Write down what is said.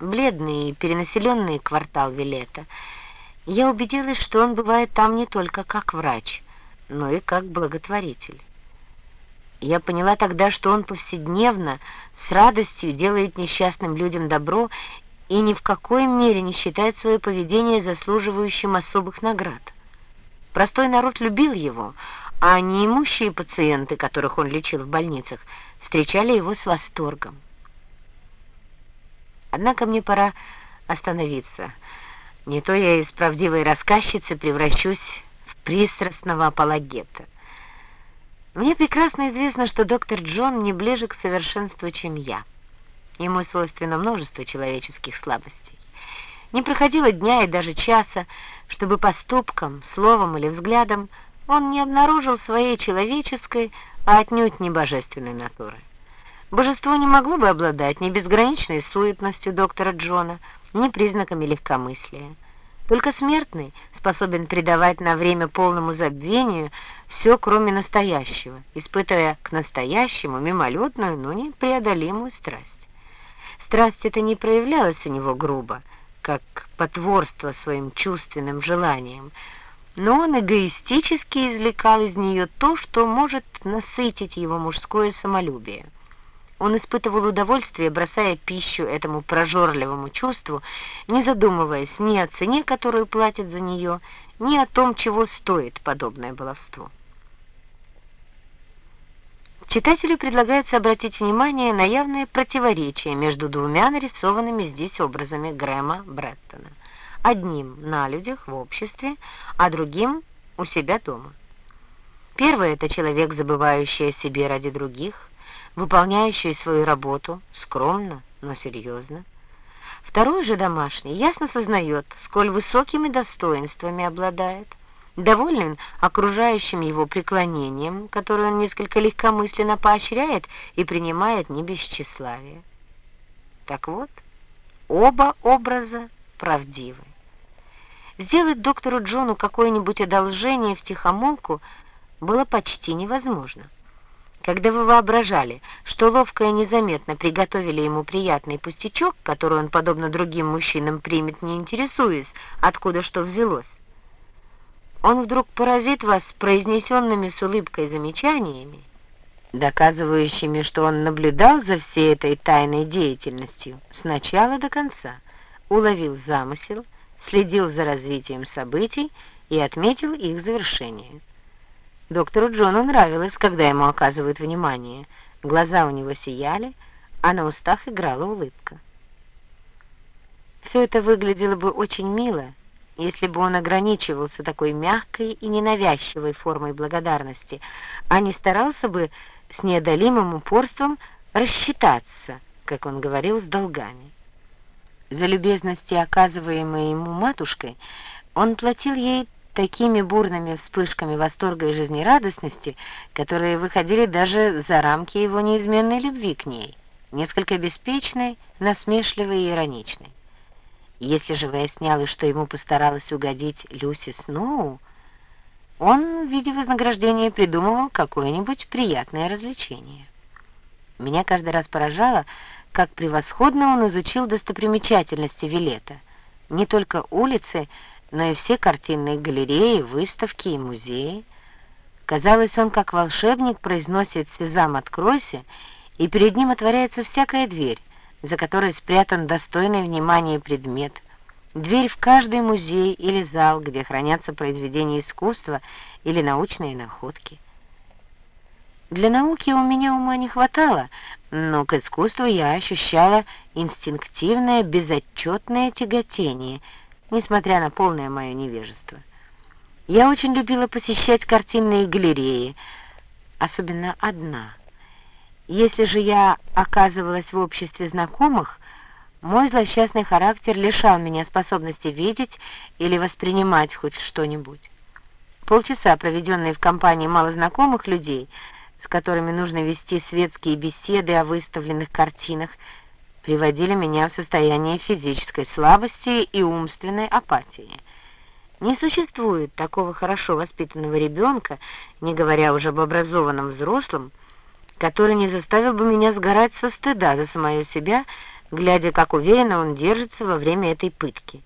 бледный и перенаселенный квартал Вилета, я убедилась, что он бывает там не только как врач, но и как благотворитель. Я поняла тогда, что он повседневно, с радостью делает несчастным людям добро и ни в какой мере не считает свое поведение заслуживающим особых наград. Простой народ любил его, а неимущие пациенты, которых он лечил в больницах, встречали его с восторгом. Однако мне пора остановиться. Не то я из правдивой рассказчицы превращусь в пристрастного апологета. Мне прекрасно известно, что доктор Джон не ближе к совершенству, чем я. Ему свойственно множество человеческих слабостей. Не проходило дня и даже часа, чтобы поступком, словом или взглядом он не обнаружил своей человеческой, а отнюдь не божественной натуры. Божество не могло бы обладать ни безграничной суетностью доктора Джона, ни признаками легкомыслия. Только смертный способен придавать на время полному забвению все, кроме настоящего, испытывая к настоящему мимолетную, но непреодолимую страсть. Страсть эта не проявлялась у него грубо, как потворство своим чувственным желаниям, но он эгоистически извлекал из нее то, что может насытить его мужское самолюбие. Он испытывал удовольствие, бросая пищу этому прожорливому чувству, не задумываясь ни о цене, которую платит за нее, ни о том, чего стоит подобное баловство. Читателю предлагается обратить внимание на явное противоречие между двумя нарисованными здесь образами Грэма Бреттона. Одним на людях, в обществе, а другим у себя дома. Первый — это человек, забывающий о себе ради других, выполняющий свою работу скромно, но серьезно. Второй же домашний ясно сознает, сколь высокими достоинствами обладает, доволен окружающим его преклонением, которое он несколько легкомысленно поощряет и принимает не без тщеславия. Так вот, оба образа правдивы. Сделать доктору Джону какое-нибудь одолжение в тихомолку было почти невозможно. Когда вы воображали, что ловко и незаметно приготовили ему приятный пустячок, который он, подобно другим мужчинам, примет, не интересуясь, откуда что взялось, он вдруг поразит вас произнесенными с улыбкой замечаниями, доказывающими, что он наблюдал за всей этой тайной деятельностью с начала до конца, уловил замысел, следил за развитием событий и отметил их завершение. Доктору Джону нравилось, когда ему оказывают внимание. Глаза у него сияли, а на устах играла улыбка. Все это выглядело бы очень мило, если бы он ограничивался такой мягкой и ненавязчивой формой благодарности, а не старался бы с неодолимым упорством рассчитаться, как он говорил, с долгами. За любезности, оказываемые ему матушкой, он платил ей такими бурными вспышками восторга и жизнерадостности, которые выходили даже за рамки его неизменной любви к ней, несколько беспечной, насмешливой и ироничной. Если же выяснялось, что ему постаралась угодить Люси Сноу, он в виде вознаграждения придумывал какое-нибудь приятное развлечение. Меня каждый раз поражало, как превосходно он изучил достопримечательности Вилета, не только улицы, но и все картинные галереи, выставки и музеи. Казалось, он как волшебник произносит «Сезам, откройся», и перед ним отворяется всякая дверь, за которой спрятан достойный внимания предмет, дверь в каждый музей или зал, где хранятся произведения искусства или научные находки. Для науки у меня ума не хватало, но к искусству я ощущала инстинктивное безотчетное тяготение, несмотря на полное мое невежество. Я очень любила посещать картинные галереи, особенно одна — если же я оказывалась в обществе знакомых, мой злосчастный характер лишал меня способности видеть или воспринимать хоть что-нибудь. Полчаса, проведенные в компании малознакомых людей, с которыми нужно вести светские беседы о выставленных картинах, приводили меня в состояние физической слабости и умственной апатии. Не существует такого хорошо воспитанного ребенка, не говоря уже об образованном взрослом, который не заставил бы меня сгорать со стыда за самое себя, глядя, как уверенно он держится во время этой пытки.